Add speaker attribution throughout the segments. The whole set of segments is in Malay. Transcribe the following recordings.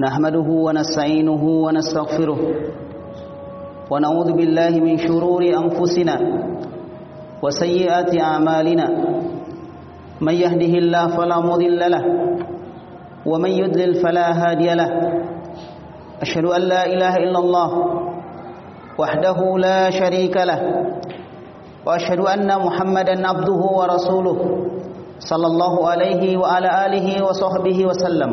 Speaker 1: نحمده ونستعينه ونستغفره ونعوذ بالله من شرور أنفسنا وسيئات أعمالنا. من يهده الله فلا مضل له ومن يضلل فلا هادي له. أشهد أن لا إله إلا الله وحده لا شريك له وأشهد أن محمدا عبده ورسوله صلى الله عليه وعلى آله وصحبه وسلم.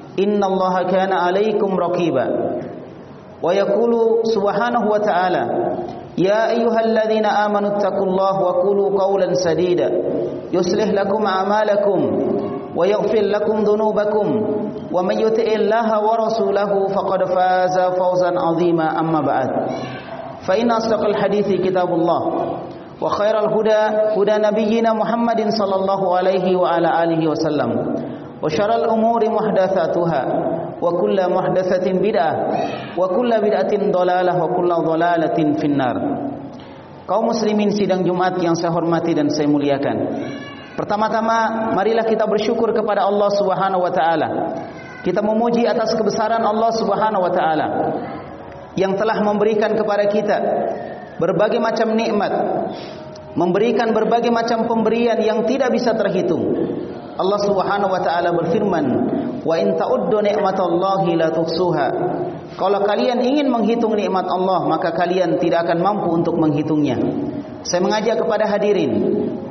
Speaker 1: إن الله كان عليكم رقيبا. ويقول سبحانه وتعالى يا أيها الذين آمنوا اتقوا الله وقولوا قولا سديدا. يصلح لكم أعمالكم ويغفر لكم ذنوبكم. ومن يطع الله ورسوله فقد فاز فوزا عظيما. أما بعد. فإن أصدق الحديث كتاب الله. وخير الهدى هدى نبينا محمد صلى الله عليه وعلى آله وسلم. وشر الأمور محدثاتها وكل محدثة بدعة وكل بدعة ضلالة وكل ضلالة في النار kaum muslimin sidang Jumat yang saya hormati dan saya muliakan Pertama-tama marilah kita bersyukur kepada Allah Subhanahu wa taala. Kita memuji atas kebesaran Allah Subhanahu wa taala yang telah memberikan kepada kita berbagai macam nikmat, memberikan berbagai macam pemberian yang tidak bisa terhitung. Allah Subhanahu wa taala berfirman, "Wa in ta'uddu ni'matallahi la tuhsuha." Kalau kalian ingin menghitung nikmat Allah, maka kalian tidak akan mampu untuk menghitungnya. Saya mengajak kepada hadirin,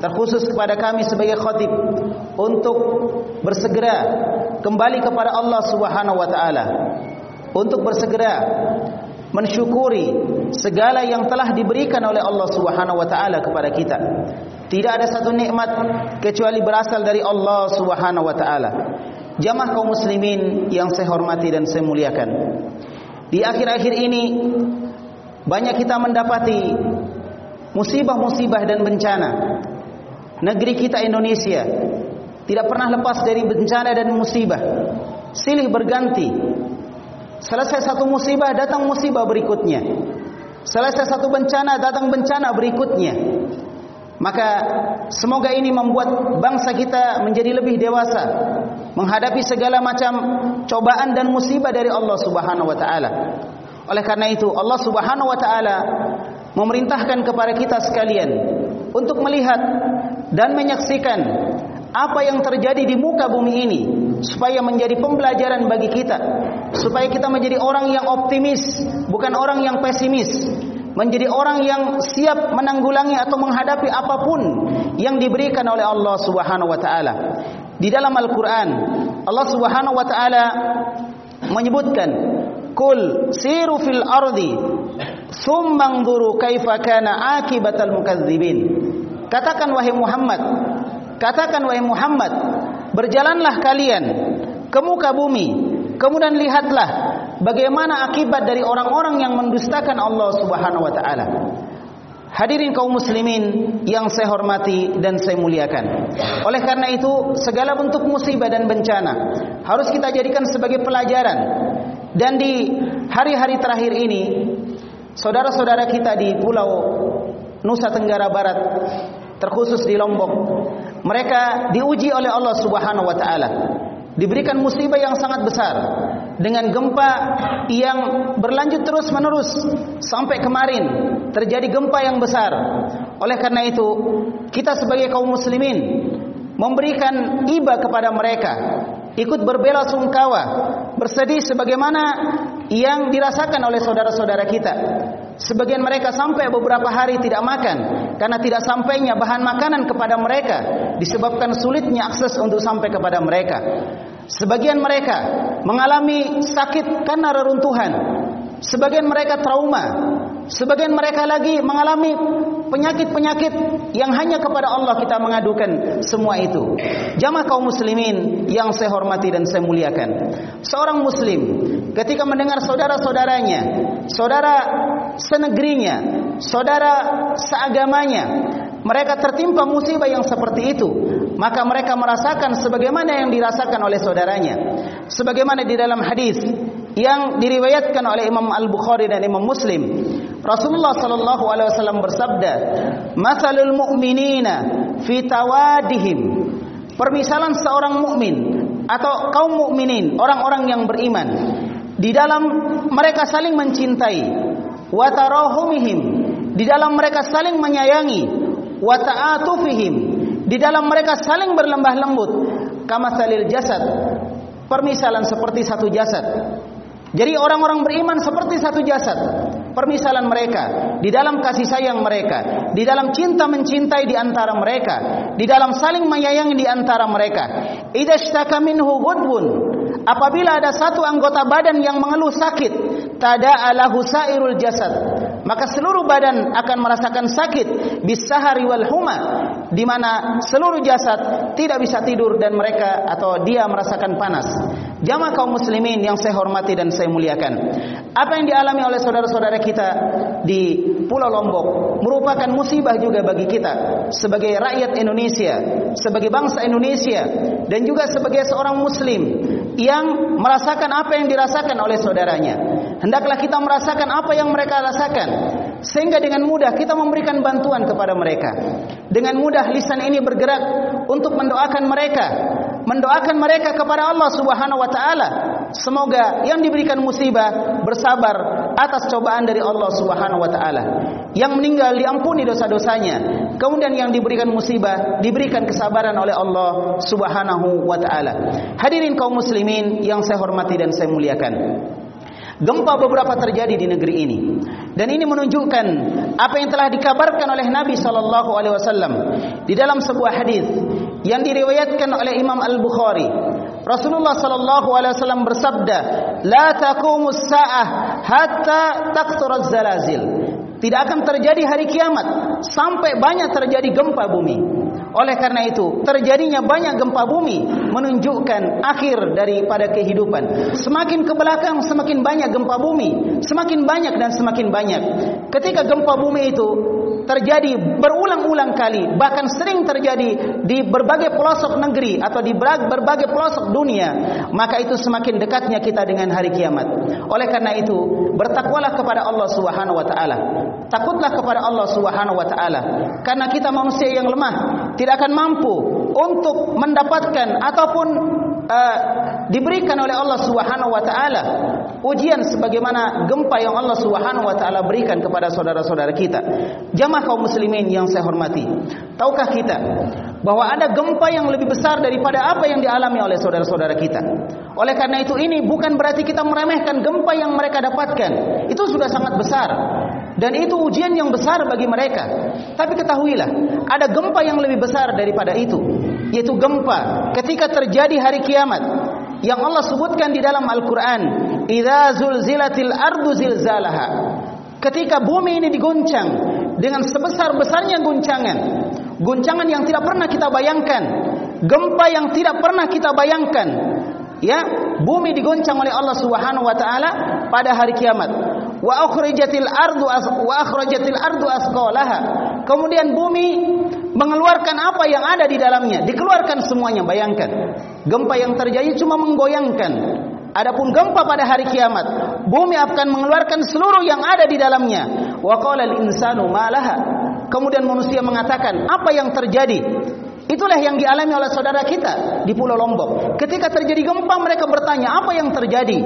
Speaker 1: terkhusus kepada kami sebagai khatib untuk bersegera kembali kepada Allah Subhanahu wa taala. Untuk bersegera mensyukuri segala yang telah diberikan oleh Allah Subhanahu wa taala kepada kita. Tidak ada satu nikmat kecuali berasal dari Allah Subhanahu wa taala. Jamaah kaum muslimin yang saya hormati dan saya muliakan. Di akhir-akhir ini banyak kita mendapati musibah-musibah dan bencana. Negeri kita Indonesia tidak pernah lepas dari bencana dan musibah. Silih berganti. Selesai satu musibah datang musibah berikutnya. Selesai satu bencana datang bencana berikutnya. Maka semoga ini membuat bangsa kita menjadi lebih dewasa menghadapi segala macam cobaan dan musibah dari Allah Subhanahu wa taala. Oleh karena itu Allah Subhanahu wa taala memerintahkan kepada kita sekalian untuk melihat dan menyaksikan apa yang terjadi di muka bumi ini supaya menjadi pembelajaran bagi kita supaya kita menjadi orang yang optimis bukan orang yang pesimis menjadi orang yang siap menanggulangi atau menghadapi apapun yang diberikan oleh Allah Subhanahu wa taala. Di dalam Al-Qur'an Allah Subhanahu wa taala menyebutkan kul siru fil ardi thumma anzuru kaifa kana akibatal mukadzibin. Katakan wahai Muhammad, katakan wahai Muhammad, berjalanlah kalian ke muka bumi, kemudian lihatlah bagaimana akibat dari orang-orang yang mendustakan Allah Subhanahu wa taala. Hadirin kaum muslimin yang saya hormati dan saya muliakan. Oleh karena itu, segala bentuk musibah dan bencana harus kita jadikan sebagai pelajaran. Dan di hari-hari terakhir ini, saudara-saudara kita di Pulau Nusa Tenggara Barat, terkhusus di Lombok, mereka diuji oleh Allah Subhanahu wa taala diberikan musibah yang sangat besar dengan gempa yang berlanjut terus menerus sampai kemarin terjadi gempa yang besar. Oleh karena itu kita sebagai kaum muslimin memberikan iba kepada mereka ikut berbela sungkawa bersedih sebagaimana yang dirasakan oleh saudara-saudara kita. Sebagian mereka sampai beberapa hari tidak makan karena tidak sampainya bahan makanan kepada mereka disebabkan sulitnya akses untuk sampai kepada mereka sebagian mereka mengalami sakit karena reruntuhan sebagian mereka trauma sebagian mereka lagi mengalami penyakit-penyakit yang hanya kepada Allah kita mengadukan semua itu. Jamaah kaum muslimin yang saya hormati dan saya muliakan. Seorang muslim ketika mendengar saudara-saudaranya, saudara senegerinya, saudara seagamanya, mereka tertimpa musibah yang seperti itu, maka mereka merasakan sebagaimana yang dirasakan oleh saudaranya. Sebagaimana di dalam hadis yang diriwayatkan oleh Imam Al-Bukhari dan Imam Muslim Rasulullah sallallahu alaihi wasallam bersabda Mathalul mu'minina fi tawadihim Permisalan seorang mukmin atau kaum mukminin orang-orang yang beriman di dalam mereka saling mencintai wa tarahumihim di dalam mereka saling menyayangi wa ta'atufihim di dalam mereka saling berlembah lembut. Kama jasad. Permisalan seperti satu jasad. Jadi orang-orang beriman seperti satu jasad. Permisalan mereka di dalam kasih sayang mereka, di dalam cinta mencintai di antara mereka, di dalam saling menyayangi di antara mereka. Idza ishtaka minhu ghudbun apabila ada satu anggota badan yang mengeluh sakit, tada'alahu sairul jasad, maka seluruh badan akan merasakan sakit bisahari wal huma di mana seluruh jasad tidak bisa tidur dan mereka atau dia merasakan panas. Jamaah kaum muslimin yang saya hormati dan saya muliakan. Apa yang dialami oleh saudara-saudara kita di Pulau Lombok merupakan musibah juga bagi kita sebagai rakyat Indonesia, sebagai bangsa Indonesia dan juga sebagai seorang muslim yang merasakan apa yang dirasakan oleh saudaranya. Hendaklah kita merasakan apa yang mereka rasakan sehingga dengan mudah kita memberikan bantuan kepada mereka. Dengan mudah lisan ini bergerak untuk mendoakan mereka mendoakan mereka kepada Allah Subhanahu wa taala semoga yang diberikan musibah bersabar atas cobaan dari Allah Subhanahu wa taala. Yang meninggal diampuni dosa-dosanya. Kemudian yang diberikan musibah diberikan kesabaran oleh Allah Subhanahu wa taala. Hadirin kaum muslimin yang saya hormati dan saya muliakan. Gempa beberapa terjadi di negeri ini. Dan ini menunjukkan apa yang telah dikabarkan oleh Nabi sallallahu alaihi wasallam di dalam sebuah hadis yang diriwayatkan oleh Imam Al-Bukhari. Rasulullah sallallahu alaihi wasallam bersabda, "La taqumus saah hatta taqtur az-zalazil." Tidak akan terjadi hari kiamat sampai banyak terjadi gempa bumi. Oleh karena itu, terjadinya banyak gempa bumi menunjukkan akhir daripada kehidupan. Semakin ke belakang, semakin banyak gempa bumi. Semakin banyak dan semakin banyak. Ketika gempa bumi itu terjadi berulang-ulang kali, bahkan sering terjadi di berbagai pelosok negeri atau di berbagai pelosok dunia, maka itu semakin dekatnya kita dengan hari kiamat. Oleh karena itu, bertakwalah kepada Allah Subhanahu wa taala. Takutlah kepada Allah Subhanahu wa taala. Karena kita manusia yang lemah, tidak akan mampu untuk mendapatkan ataupun uh, diberikan oleh Allah Subhanahu wa taala ujian sebagaimana gempa yang Allah Subhanahu wa taala berikan kepada saudara-saudara kita. Jamaah kaum muslimin yang saya hormati, tahukah kita bahwa ada gempa yang lebih besar daripada apa yang dialami oleh saudara-saudara kita? Oleh karena itu ini bukan berarti kita meremehkan gempa yang mereka dapatkan. Itu sudah sangat besar dan itu ujian yang besar bagi mereka. Tapi ketahuilah, ada gempa yang lebih besar daripada itu, yaitu gempa ketika terjadi hari kiamat yang Allah sebutkan di dalam Al-Qur'an, "Idza zulzilatil ardu zilzalaha." Ketika bumi ini diguncang dengan sebesar-besarnya guncangan, guncangan yang tidak pernah kita bayangkan, gempa yang tidak pernah kita bayangkan, ya, bumi diguncang oleh Allah Subhanahu wa taala pada hari kiamat wa akhrajatil ardu wa akhrajatil ardu asqalaha kemudian bumi mengeluarkan apa yang ada di dalamnya. Dikeluarkan semuanya bayangkan. Gempa yang terjadi cuma menggoyangkan. Adapun gempa pada hari kiamat bumi akan mengeluarkan seluruh yang ada di dalamnya. Wa insanu malaha kemudian manusia mengatakan apa yang terjadi? Itulah yang dialami oleh saudara kita di Pulau Lombok. Ketika terjadi gempa mereka bertanya apa yang terjadi.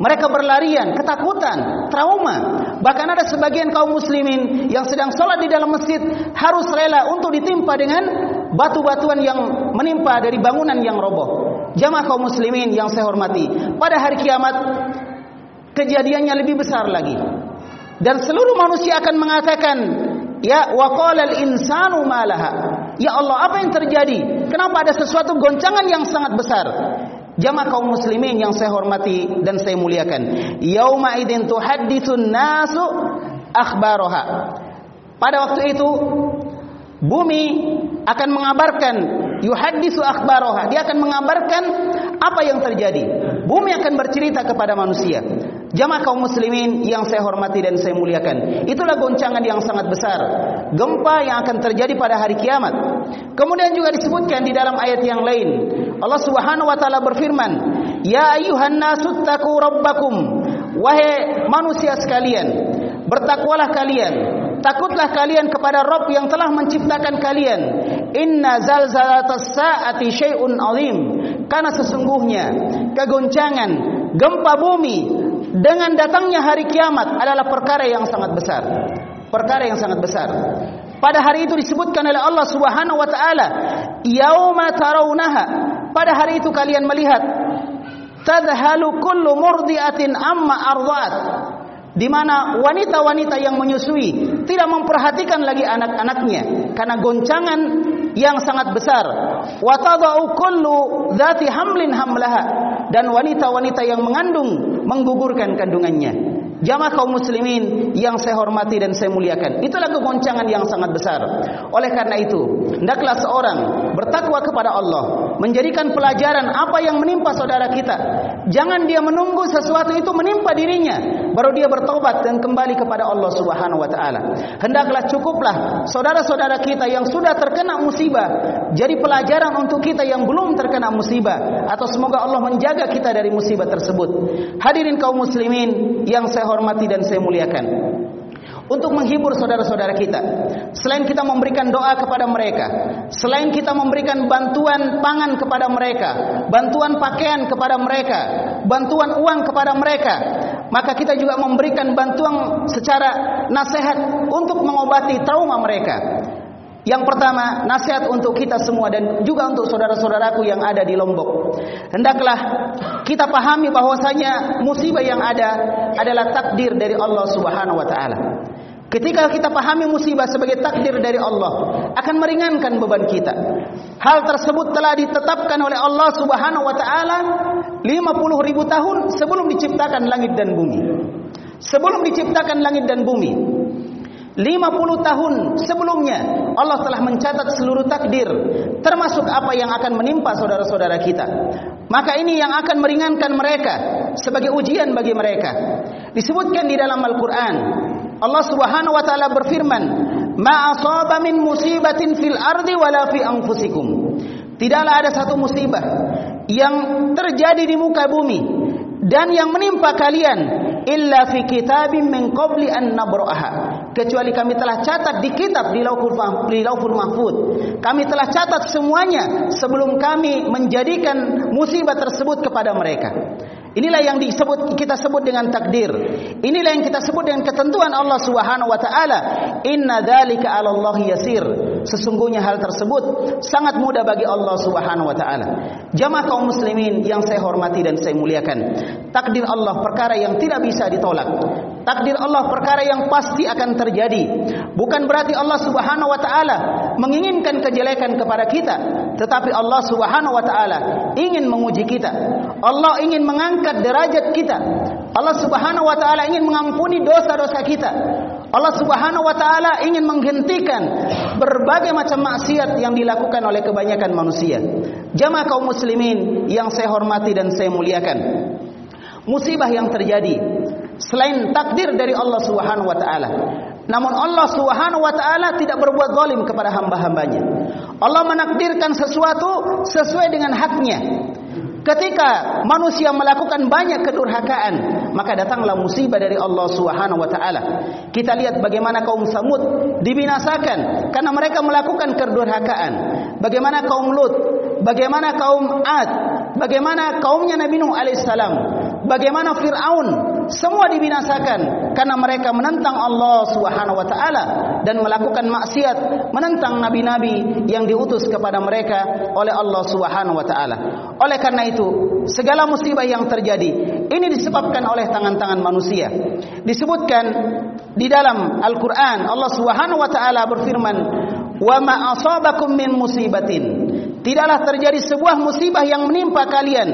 Speaker 1: Mereka berlarian, ketakutan, trauma. Bahkan ada sebagian kaum muslimin yang sedang sholat di dalam masjid harus rela untuk ditimpa dengan batu-batuan yang menimpa dari bangunan yang roboh. Jamaah kaum muslimin yang saya hormati. Pada hari kiamat kejadiannya lebih besar lagi. Dan seluruh manusia akan mengatakan, Ya waqala al-insanu malaha. Ya Allah, apa yang terjadi? Kenapa ada sesuatu goncangan yang sangat besar? Jamaah kaum muslimin yang saya hormati dan saya muliakan. Yauma idzin tuhadditsun nasu akhbaraha. pada waktu itu bumi akan mengabarkan yuhaddisu akhbaraha dia akan mengabarkan apa yang terjadi bumi akan bercerita kepada manusia jamaah kaum muslimin yang saya hormati dan saya muliakan. Itulah goncangan yang sangat besar gempa yang akan terjadi pada hari kiamat. Kemudian juga disebutkan di dalam ayat yang lain Allah Subhanahu wa taala berfirman ya ayuhan nasu taqu rabbakum. Wahai manusia sekalian bertakwalah kalian. Takutlah kalian kepada Rabb yang telah menciptakan kalian. Inna zalzalatas saati syai'un azim. Karena sesungguhnya kegoncangan gempa bumi dengan datangnya hari kiamat adalah perkara yang sangat besar. Perkara yang sangat besar. Pada hari itu disebutkan oleh Allah Subhanahu wa taala yauma tarawunaha. Pada hari itu kalian melihat tadhalu kullu murdiatin amma ardhat di mana wanita-wanita yang menyusui tidak memperhatikan lagi anak-anaknya karena goncangan yang sangat besar. Wa tadau kullu dzati hamlin hamlaha. Dan wanita-wanita yang mengandung menggugurkan kandungannya Jamaah kaum muslimin yang saya hormati dan saya muliakan. Itulah kegoncangan yang sangat besar. Oleh karena itu, hendaklah seorang bertakwa kepada Allah, menjadikan pelajaran apa yang menimpa saudara kita. Jangan dia menunggu sesuatu itu menimpa dirinya baru dia bertobat dan kembali kepada Allah Subhanahu wa taala. Hendaklah cukuplah saudara-saudara kita yang sudah terkena musibah jadi pelajaran untuk kita yang belum terkena musibah atau semoga Allah menjaga kita dari musibah tersebut. Hadirin kaum muslimin yang saya hormati dan saya muliakan. Untuk menghibur saudara-saudara kita. Selain kita memberikan doa kepada mereka. Selain kita memberikan bantuan pangan kepada mereka. Bantuan pakaian kepada mereka. Bantuan uang kepada mereka. Maka kita juga memberikan bantuan secara nasihat untuk mengobati trauma mereka. Yang pertama, nasihat untuk kita semua dan juga untuk saudara-saudaraku yang ada di Lombok. Hendaklah kita pahami bahwasanya musibah yang ada adalah takdir dari Allah Subhanahu wa taala. Ketika kita pahami musibah sebagai takdir dari Allah, akan meringankan beban kita. Hal tersebut telah ditetapkan oleh Allah Subhanahu wa taala 50 ribu tahun sebelum diciptakan langit dan bumi. Sebelum diciptakan langit dan bumi, 50 tahun sebelumnya Allah telah mencatat seluruh takdir termasuk apa yang akan menimpa saudara-saudara kita. Maka ini yang akan meringankan mereka sebagai ujian bagi mereka. Disebutkan di dalam Al-Qur'an Allah Subhanahu wa taala berfirman, "Ma asaba min musibatin fil ardi wala fi anfusikum." Tidaklah ada satu musibah yang terjadi di muka bumi dan yang menimpa kalian illa fi kitabim min qabli an nabraha kecuali kami telah catat di kitab di lauhul di lauhul mahfuz. Kami telah catat semuanya sebelum kami menjadikan musibah tersebut kepada mereka Inilah yang disebut kita sebut dengan takdir. Inilah yang kita sebut dengan ketentuan Allah Subhanahu wa taala. Inna dzalika 'ala Allah yasir. Sesungguhnya hal tersebut sangat mudah bagi Allah Subhanahu wa taala. Jamaah kaum muslimin yang saya hormati dan saya muliakan. Takdir Allah perkara yang tidak bisa ditolak. Takdir Allah perkara yang pasti akan terjadi. Bukan berarti Allah Subhanahu wa taala menginginkan kejelekan kepada kita, tetapi Allah Subhanahu wa taala ingin menguji kita. Allah ingin mengangkat derajat kita. Allah Subhanahu wa taala ingin mengampuni dosa-dosa kita. Allah Subhanahu wa taala ingin menghentikan berbagai macam maksiat yang dilakukan oleh kebanyakan manusia. Jamaah kaum muslimin yang saya hormati dan saya muliakan. Musibah yang terjadi selain takdir dari Allah Subhanahu wa taala. Namun Allah Subhanahu wa taala tidak berbuat zalim kepada hamba-hambanya. Allah menakdirkan sesuatu sesuai dengan haknya. Ketika manusia melakukan banyak kedurhakaan, maka datanglah musibah dari Allah Subhanahu wa taala. Kita lihat bagaimana kaum Samud dibinasakan karena mereka melakukan kedurhakaan. Bagaimana kaum Lut, bagaimana kaum Ad, bagaimana kaumnya Nabi Nuh alaihissalam, bagaimana Firaun, semua dibinasakan karena mereka menentang Allah Subhanahu wa taala dan melakukan maksiat, menentang nabi-nabi yang diutus kepada mereka oleh Allah Subhanahu wa taala. Oleh karena itu, segala musibah yang terjadi ini disebabkan oleh tangan-tangan manusia. Disebutkan di dalam Al-Qur'an Allah Subhanahu wa taala berfirman, "Wa ma asabakum min musibatin" Tidaklah terjadi sebuah musibah yang menimpa kalian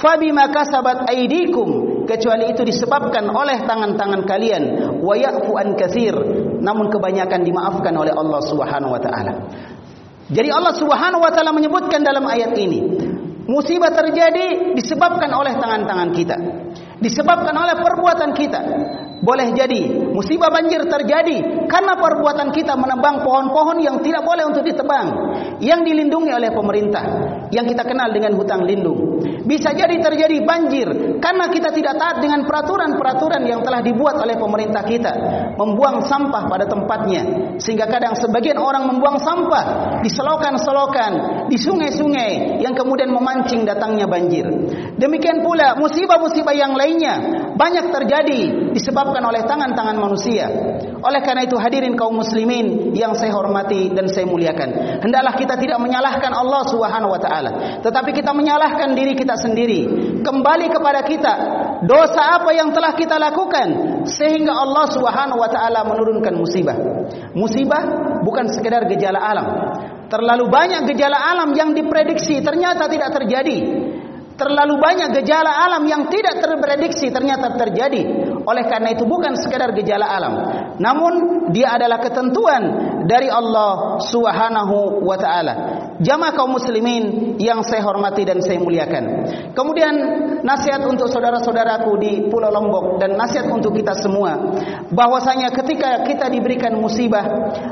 Speaker 1: fa bima kasabat aydikum kecuali itu disebabkan oleh tangan-tangan kalian. Wa ya'fu an katsir namun kebanyakan dimaafkan oleh Allah Subhanahu wa taala. Jadi Allah Subhanahu wa taala menyebutkan dalam ayat ini musibah terjadi disebabkan oleh tangan-tangan kita disebabkan oleh perbuatan kita. Boleh jadi musibah banjir terjadi karena perbuatan kita menebang pohon-pohon yang tidak boleh untuk ditebang yang dilindungi oleh pemerintah yang kita kenal dengan hutang lindung bisa jadi terjadi banjir karena kita tidak taat dengan peraturan-peraturan yang telah dibuat oleh pemerintah kita. Membuang sampah pada tempatnya. Sehingga kadang sebagian orang membuang sampah di selokan-selokan di sungai-sungai yang kemudian memancing datangnya banjir. Demikian pula musibah-musibah yang lainnya banyak terjadi disebabkan oleh tangan-tangan manusia. Oleh karena itu hadirin kaum muslimin yang saya hormati dan saya muliakan. Hendaklah kita tidak menyalahkan Allah Subhanahu wa taala, tetapi kita menyalahkan diri kita sendiri. Kembali kepada kita, dosa apa yang telah kita lakukan sehingga Allah Subhanahu wa taala menurunkan musibah. Musibah bukan sekedar gejala alam. Terlalu banyak gejala alam yang diprediksi ternyata tidak terjadi. Terlalu banyak gejala alam yang tidak terprediksi ternyata terjadi. Oleh karena itu bukan sekadar gejala alam, namun dia adalah ketentuan dari Allah Subhanahu wa taala. Jamaah kaum muslimin yang saya hormati dan saya muliakan. Kemudian nasihat untuk saudara-saudaraku di Pulau Lombok dan nasihat untuk kita semua bahwasanya ketika kita diberikan musibah,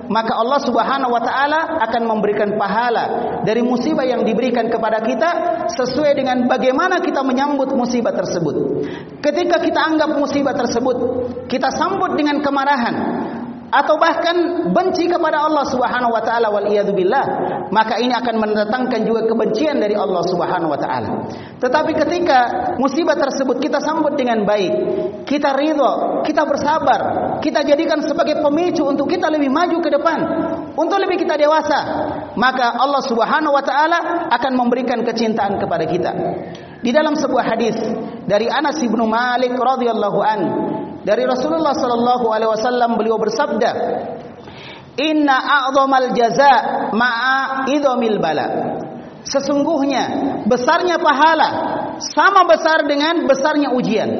Speaker 1: maka Allah Subhanahu wa taala akan memberikan pahala dari musibah yang diberikan kepada kita sesuai dengan bagaimana kita menyambut musibah tersebut. Ketika kita anggap musibah tersebut. Kita sambut dengan kemarahan atau bahkan benci kepada Allah Subhanahu wa taala wal iyad billah maka ini akan mendatangkan juga kebencian dari Allah Subhanahu wa taala. Tetapi ketika musibah tersebut kita sambut dengan baik kita ridha kita bersabar kita jadikan sebagai pemicu untuk kita lebih maju ke depan untuk lebih kita dewasa maka Allah Subhanahu wa taala akan memberikan kecintaan kepada kita di dalam sebuah hadis dari Anas bin Malik radhiyallahu an dari Rasulullah sallallahu alaihi wasallam beliau bersabda Inna a'zamal jaza ma'a idhamil bala. Sesungguhnya besarnya pahala sama besar dengan besarnya ujian.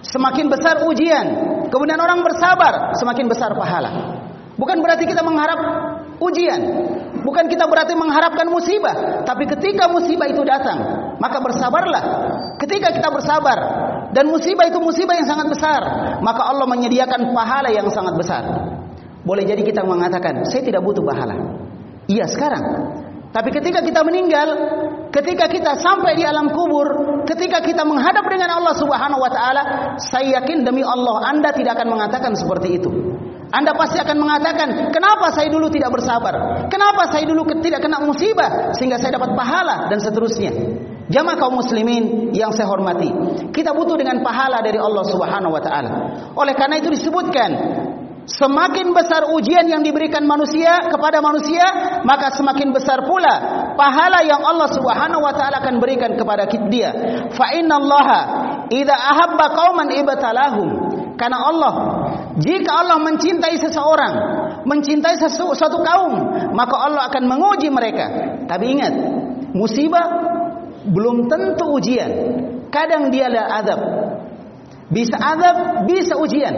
Speaker 1: Semakin besar ujian kemudian orang bersabar semakin besar pahala. Bukan berarti kita mengharap ujian. Bukan kita berarti mengharapkan musibah, tapi ketika musibah itu datang, maka bersabarlah. Ketika kita bersabar dan musibah itu musibah yang sangat besar, maka Allah menyediakan pahala yang sangat besar. Boleh jadi kita mengatakan, saya tidak butuh pahala. Iya sekarang. Tapi ketika kita meninggal, ketika kita sampai di alam kubur, ketika kita menghadap dengan Allah Subhanahu wa taala, saya yakin demi Allah Anda tidak akan mengatakan seperti itu. Anda pasti akan mengatakan, kenapa saya dulu tidak bersabar? Kenapa saya dulu tidak kena musibah sehingga saya dapat pahala dan seterusnya? Jamaah kaum muslimin yang saya hormati, kita butuh dengan pahala dari Allah Subhanahu wa taala. Oleh karena itu disebutkan, semakin besar ujian yang diberikan manusia kepada manusia, maka semakin besar pula pahala yang Allah Subhanahu wa taala akan berikan kepada dia. Fa innallaha idza ahabba qauman ibtalahum. Karena Allah jika Allah mencintai seseorang, mencintai sesu, suatu kaum, maka Allah akan menguji mereka. Tapi ingat, musibah belum tentu ujian. Kadang dia adalah azab. Bisa azab, bisa ujian.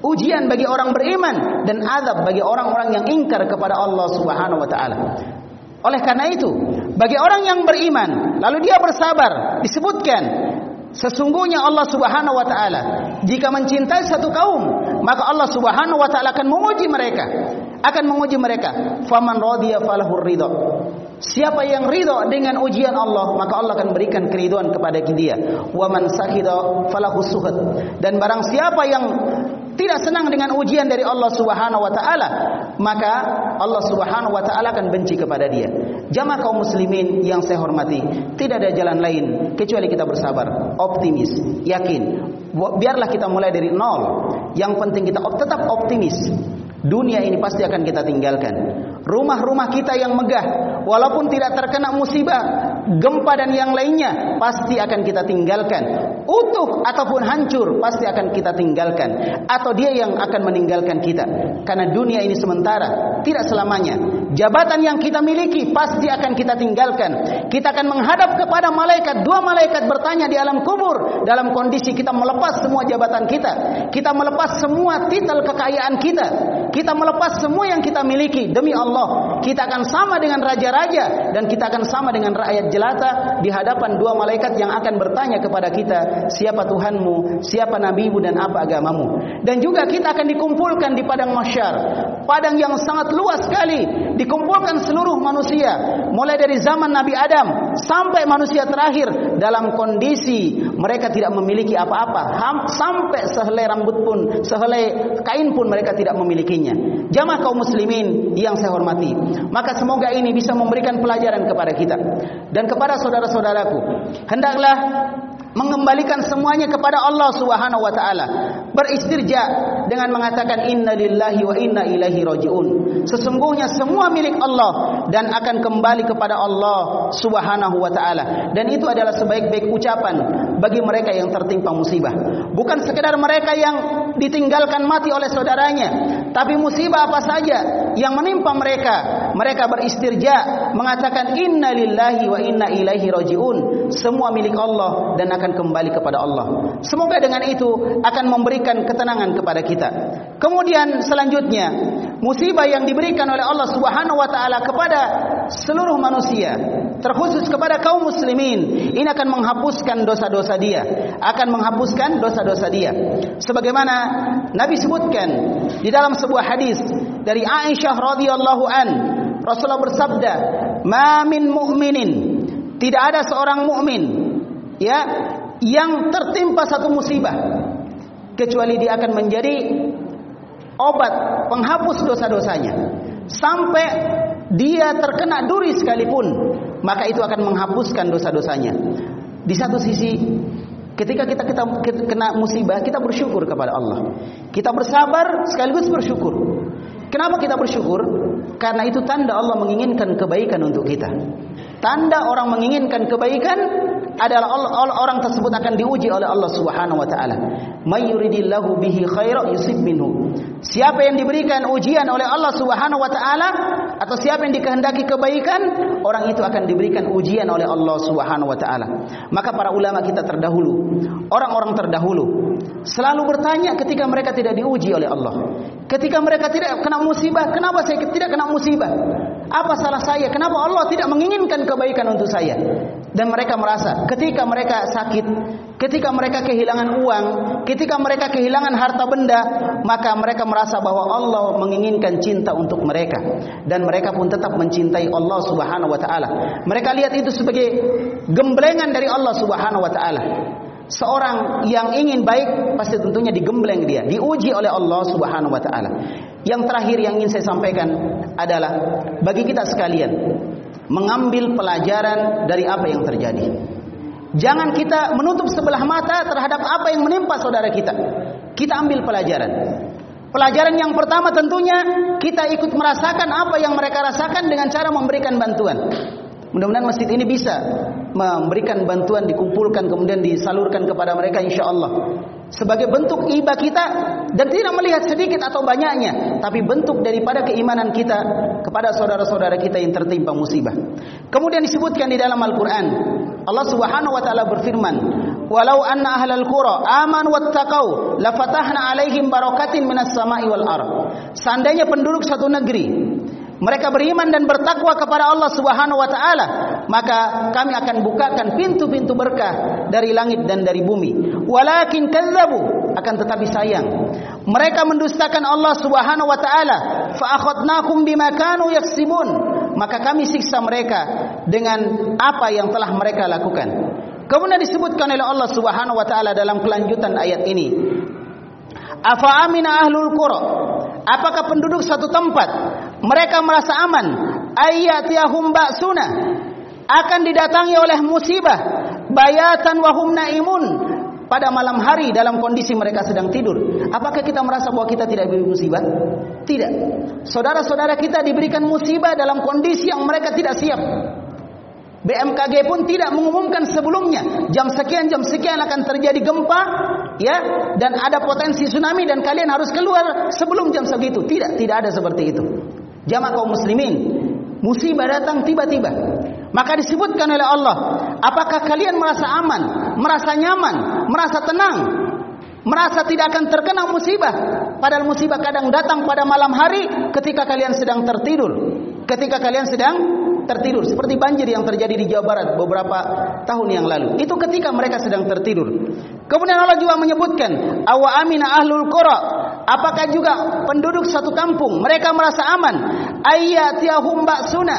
Speaker 1: Ujian bagi orang beriman dan azab bagi orang-orang yang ingkar kepada Allah Subhanahu wa taala. Oleh karena itu, bagi orang yang beriman, lalu dia bersabar, disebutkan Sesungguhnya Allah Subhanahu wa taala jika mencintai satu kaum, maka Allah Subhanahu wa taala akan menguji mereka. Akan menguji mereka. Faman radiya falahur ridha. Siapa yang ridha dengan ujian Allah, maka Allah akan berikan keridhaan kepada dia. Wa man sakhida falahu suhud. Dan barang siapa yang tidak senang dengan ujian dari Allah Subhanahu wa taala, maka Allah Subhanahu wa taala akan benci kepada dia. Jamaah kaum muslimin yang saya hormati, tidak ada jalan lain kecuali kita bersabar, optimis, yakin. Biarlah kita mulai dari nol. Yang penting kita tetap optimis. Dunia ini pasti akan kita tinggalkan. Rumah-rumah kita yang megah, walaupun tidak terkena musibah, gempa dan yang lainnya pasti akan kita tinggalkan. Utuh ataupun hancur pasti akan kita tinggalkan atau dia yang akan meninggalkan kita. Karena dunia ini sementara, tidak selamanya. Jabatan yang kita miliki pasti akan kita tinggalkan. Kita akan menghadap kepada malaikat, dua malaikat bertanya di alam kubur dalam kondisi kita melepas semua jabatan kita. Kita melepas semua titel kekayaan kita. Kita melepas semua yang kita miliki demi Allah. Kita akan sama dengan raja-raja dan kita akan sama dengan rakyat jelata di hadapan dua malaikat yang akan bertanya kepada kita, siapa Tuhanmu, siapa nabimu dan apa agamamu. Dan juga kita akan dikumpulkan di padang mahsyar. Padang yang sangat luas sekali, dikumpulkan seluruh manusia, mulai dari zaman Nabi Adam sampai manusia terakhir dalam kondisi mereka tidak memiliki apa-apa, sampai sehelai rambut pun, sehelai kain pun mereka tidak memilikinya. Jamaah kaum muslimin yang saya hormati, maka semoga ini bisa memberikan pelajaran kepada kita dan kepada saudara-saudaraku. Hendaklah mengembalikan semuanya kepada Allah Subhanahu wa taala. Beristirja dengan mengatakan inna lillahi wa inna ilaihi rajiun. Sesungguhnya semua milik Allah dan akan kembali kepada Allah Subhanahu wa taala. Dan itu adalah sebaik-baik ucapan bagi mereka yang tertimpa musibah. Bukan sekedar mereka yang ditinggalkan mati oleh saudaranya tapi musibah apa saja yang menimpa mereka mereka beristirja mengatakan inna lillahi wa inna ilaihi rajiun semua milik Allah dan akan kembali kepada Allah. Semoga dengan itu akan memberikan ketenangan kepada kita. Kemudian selanjutnya, musibah yang diberikan oleh Allah Subhanahu wa taala kepada seluruh manusia, terkhusus kepada kaum muslimin, ini akan menghapuskan dosa-dosa dia, akan menghapuskan dosa-dosa dia. Sebagaimana Nabi sebutkan di dalam sebuah hadis dari Aisyah radhiyallahu an, Rasulullah bersabda, "Ma min mu'minin" Tidak ada seorang mukmin ya yang tertimpa satu musibah kecuali dia akan menjadi obat penghapus dosa-dosanya. Sampai dia terkena duri sekalipun maka itu akan menghapuskan dosa-dosanya. Di satu sisi ketika kita kita kena musibah kita bersyukur kepada Allah. Kita bersabar sekaligus bersyukur kenapa kita bersyukur? Karena itu tanda Allah menginginkan kebaikan untuk kita. Tanda orang menginginkan kebaikan adalah orang tersebut akan diuji oleh Allah Subhanahu wa taala. May yuridillahu bihi khairan yusib minhu. Siapa yang diberikan ujian oleh Allah Subhanahu wa taala atau siapa yang dikehendaki kebaikan, orang itu akan diberikan ujian oleh Allah Subhanahu wa taala. Maka para ulama kita terdahulu, orang-orang terdahulu selalu bertanya ketika mereka tidak diuji oleh Allah. Ketika mereka tidak kena musibah, kenapa saya tidak kena musibah? Apa salah saya? Kenapa Allah tidak menginginkan kebaikan untuk saya? Dan mereka merasa ketika mereka sakit, ketika mereka kehilangan uang, ketika mereka kehilangan harta benda, maka mereka merasa bahwa Allah menginginkan cinta untuk mereka dan mereka pun tetap mencintai Allah Subhanahu wa taala. Mereka lihat itu sebagai gemblengan dari Allah Subhanahu wa taala. Seorang yang ingin baik pasti tentunya digembleng dia, diuji oleh Allah Subhanahu wa taala. Yang terakhir yang ingin saya sampaikan adalah bagi kita sekalian mengambil pelajaran dari apa yang terjadi. Jangan kita menutup sebelah mata terhadap apa yang menimpa saudara kita. Kita ambil pelajaran. Pelajaran yang pertama tentunya kita ikut merasakan apa yang mereka rasakan dengan cara memberikan bantuan. Mudah-mudahan masjid ini bisa memberikan bantuan dikumpulkan kemudian disalurkan kepada mereka insya-Allah sebagai bentuk ibadah kita dan tidak melihat sedikit atau banyaknya tapi bentuk daripada keimanan kita kepada saudara-saudara kita yang tertimpa musibah. Kemudian disebutkan di dalam Al-Qur'an Allah Subhanahu wa taala berfirman, "Walau anna ahlal qura amanu wattaqau lafatahna 'alaihim barakatin minas sama'i wal ardh." Seandainya penduduk satu negeri mereka beriman dan bertakwa kepada Allah Subhanahu wa taala, maka kami akan bukakan pintu-pintu berkah dari langit dan dari bumi. Walakin kadzabu akan tetapi sayang. Mereka mendustakan Allah Subhanahu wa taala, fa akhadnakum bima kanu yaksibun. Maka kami siksa mereka dengan apa yang telah mereka lakukan. Kemudian disebutkan oleh Allah Subhanahu wa taala dalam kelanjutan ayat ini. Afa amina ahlul qura? Apakah penduduk satu tempat mereka merasa aman ayatiyahum ba'suna akan didatangi oleh musibah bayatan wa hum naimun pada malam hari dalam kondisi mereka sedang tidur apakah kita merasa bahwa kita tidak diberi musibah tidak saudara-saudara kita diberikan musibah dalam kondisi yang mereka tidak siap BMKG pun tidak mengumumkan sebelumnya jam sekian jam sekian akan terjadi gempa ya dan ada potensi tsunami dan kalian harus keluar sebelum jam segitu. Tidak, tidak ada seperti itu. Jamaah kaum muslimin, musibah datang tiba-tiba. Maka disebutkan oleh Allah, apakah kalian merasa aman, merasa nyaman, merasa tenang, merasa tidak akan terkena musibah? Padahal musibah kadang datang pada malam hari ketika kalian sedang tertidur. Ketika kalian sedang tertidur seperti banjir yang terjadi di Jawa Barat beberapa tahun yang lalu. Itu ketika mereka sedang tertidur. Kemudian Allah juga menyebutkan, "Awa amina ahlul qura." Apakah juga penduduk satu kampung mereka merasa aman? Ayyatiyahum ba'suna.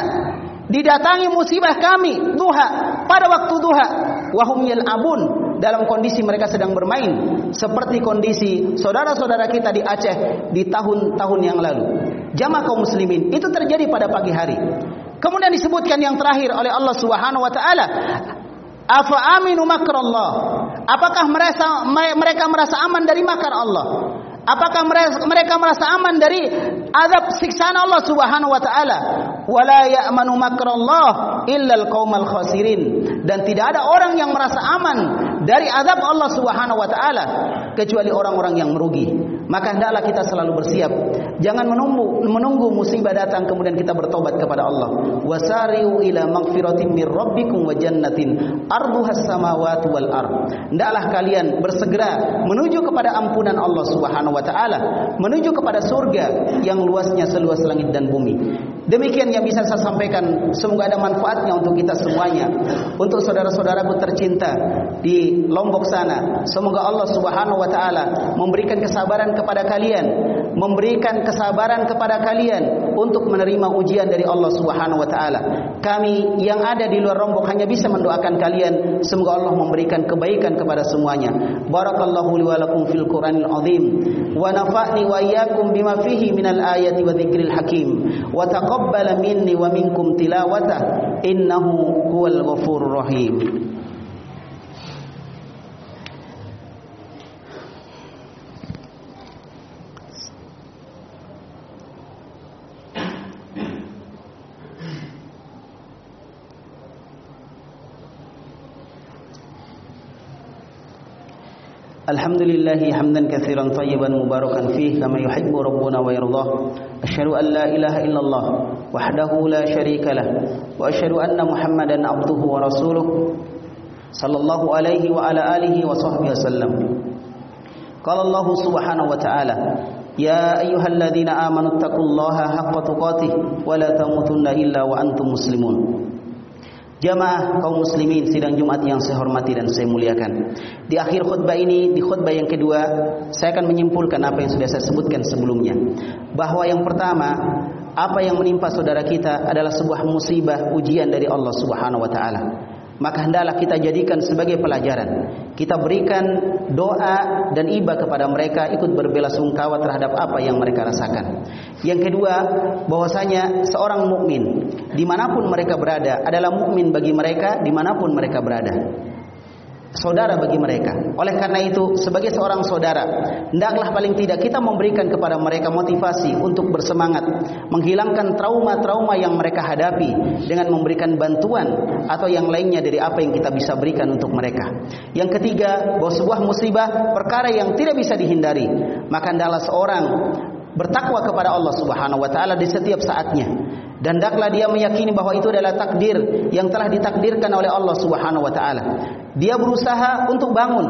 Speaker 1: Didatangi musibah kami duha pada waktu duha wahum yal'abun dalam kondisi mereka sedang bermain seperti kondisi saudara-saudara kita di Aceh di tahun-tahun yang lalu. Jamaah kaum muslimin itu terjadi pada pagi hari. Kemudian disebutkan yang terakhir oleh Allah Subhanahu wa taala, "Afa aminu makrallah?" Apakah mereka mereka merasa aman dari makar Allah? Apakah mereka merasa aman dari azab siksaan Allah Subhanahu wa taala? Wala ya'manu makrallah illa al-qaumal khasirin. Dan tidak ada orang yang merasa aman dari azab Allah Subhanahu wa taala kecuali orang-orang yang merugi. Maka hendaklah kita selalu bersiap. Jangan menunggu menunggu musibah datang kemudian kita bertobat kepada Allah. Wasari'u ila magfiratin mir rabbikum wa jannatin arduhas samawati wal ard. Hendaklah kalian bersegera menuju kepada ampunan Allah Subhanahu wa taala, menuju kepada surga yang luasnya seluas langit dan bumi. Demikian yang bisa saya sampaikan. Semoga ada manfaatnya untuk kita semuanya. Untuk saudara-saudaraku tercinta di Lombok sana. Semoga Allah Subhanahu wa taala memberikan kesabaran kepada kalian, memberikan kesabaran kepada kalian untuk menerima ujian dari Allah Subhanahu wa taala. Kami yang ada di luar Lombok hanya bisa mendoakan kalian semoga Allah memberikan kebaikan kepada semuanya. Barakallahu li wa lakum fil Qur'anil azim wa nafa'ni wa iyyakum bima fihi minal ayati wa dzikril hakim. Wa taqabbal minni wa minkum tilawatah innahu huwal ghafurur rahim. الحمد لله حمدا كثيرا طيبا مباركا فيه كما يحب ربنا ويرضاه أشهد أن لا إله إلا الله وحده لا شريك له وأشهد أن محمدا عبده ورسوله صلى الله عليه وعلى آله وصحبه وسلم قال الله سبحانه وتعالى يا أيها الذين آمنوا اتقوا الله حق تقاته ولا تموتن إلا وأنتم مسلمون Jamaah kaum muslimin sidang Jumat yang saya hormati dan saya muliakan. Di akhir khutbah ini, di khutbah yang kedua, saya akan menyimpulkan apa yang sudah saya sebutkan sebelumnya. Bahawa yang pertama, apa yang menimpa saudara kita adalah sebuah musibah ujian dari Allah Subhanahu wa taala maka hendaklah kita jadikan sebagai pelajaran. Kita berikan doa dan iba kepada mereka ikut berbelasungkawa terhadap apa yang mereka rasakan. Yang kedua, bahwasanya seorang mukmin dimanapun mereka berada adalah mukmin bagi mereka dimanapun mereka berada saudara bagi mereka. Oleh karena itu, sebagai seorang saudara, hendaklah paling tidak kita memberikan kepada mereka motivasi untuk bersemangat, menghilangkan trauma-trauma yang mereka hadapi dengan memberikan bantuan atau yang lainnya dari apa yang kita bisa berikan untuk mereka. Yang ketiga, bahwa sebuah musibah perkara yang tidak bisa dihindari, maka hendaklah seorang bertakwa kepada Allah Subhanahu wa taala di setiap saatnya dan hendaklah dia meyakini bahwa itu adalah takdir yang telah ditakdirkan oleh Allah Subhanahu wa taala. Dia berusaha untuk bangun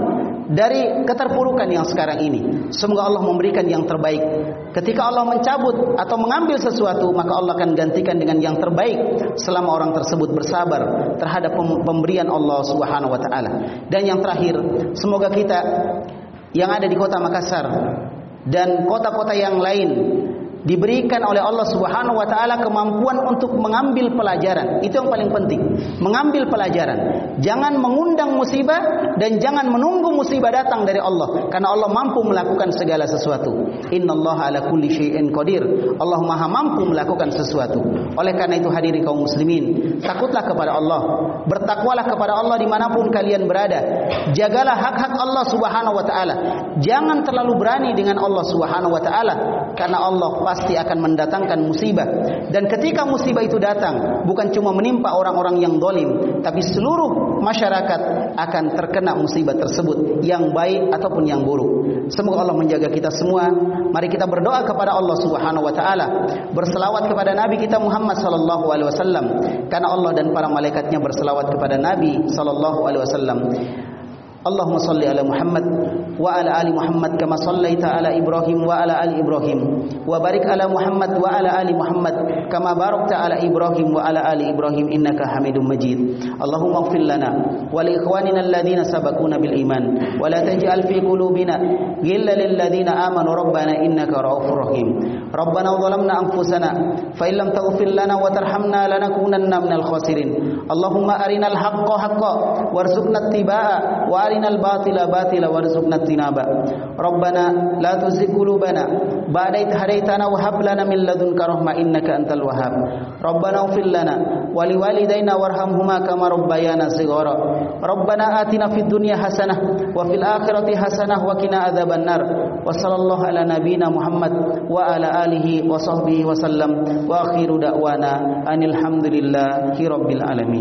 Speaker 1: dari keterpurukan yang sekarang ini. Semoga Allah memberikan yang terbaik. Ketika Allah mencabut atau mengambil sesuatu, maka Allah akan gantikan dengan yang terbaik selama orang tersebut bersabar terhadap pemberian Allah Subhanahu wa taala. Dan yang terakhir, semoga kita yang ada di kota Makassar dan kota-kota yang lain diberikan oleh Allah Subhanahu wa taala kemampuan untuk mengambil pelajaran. Itu yang paling penting. Mengambil pelajaran. Jangan mengundang musibah dan jangan menunggu musibah datang dari Allah karena Allah mampu melakukan segala sesuatu. Innallaha ala kulli syai'in qadir. Allah Maha mampu melakukan sesuatu. Oleh karena itu hadiri kaum muslimin, takutlah kepada Allah, bertakwalah kepada Allah dimanapun kalian berada. Jagalah hak-hak Allah Subhanahu wa taala. Jangan terlalu berani dengan Allah Subhanahu wa taala karena Allah pasti akan mendatangkan musibah. Dan ketika musibah itu datang, bukan cuma menimpa orang-orang yang dolim, tapi seluruh masyarakat akan terkena musibah tersebut yang baik ataupun yang buruk. Semoga Allah menjaga kita semua. Mari kita berdoa kepada Allah Subhanahu wa taala, berselawat kepada nabi kita Muhammad sallallahu alaihi wasallam karena Allah dan para malaikatnya berselawat kepada nabi sallallahu alaihi wasallam. اللهم صل على محمد وعلى آل محمد كما صليت على إبراهيم وعلى آل إبراهيم وبارك على محمد وعلى آل محمد كما باركت على إبراهيم وعلى آل إبراهيم إنك حميد مجيد. اللهم اغفر لنا ولإخواننا الذين سبقونا بالإيمان ولا تجعل في قلوبنا غلا للذين آمنوا. ربنا إنك رؤوف رحيم. ربنا ظلمنا أنفسنا فإن لم تغفر لنا وترحمنا لنكونن من الخاسرين. اللهم أرنا الحق حقا وارزقنا اتباعه وأرنا الباطل باطلا وارزقنا اجتنابه. ربنا لا تزغ قلوبنا بعد إذ هديتنا وهب لنا من لدنك رحمة إنك أنت الوهاب. ربنا اغفر لنا ولوالدينا وارحمهما كما ربيانا صغارا. ربنا آتنا في الدنيا حسنة وفي الآخرة حسنة وقنا عذاب النار. وصلى الله على نبينا محمد وعلى آله وصحبه وسلم. وآخر دعوانا أن الحمد لله رب العالمين.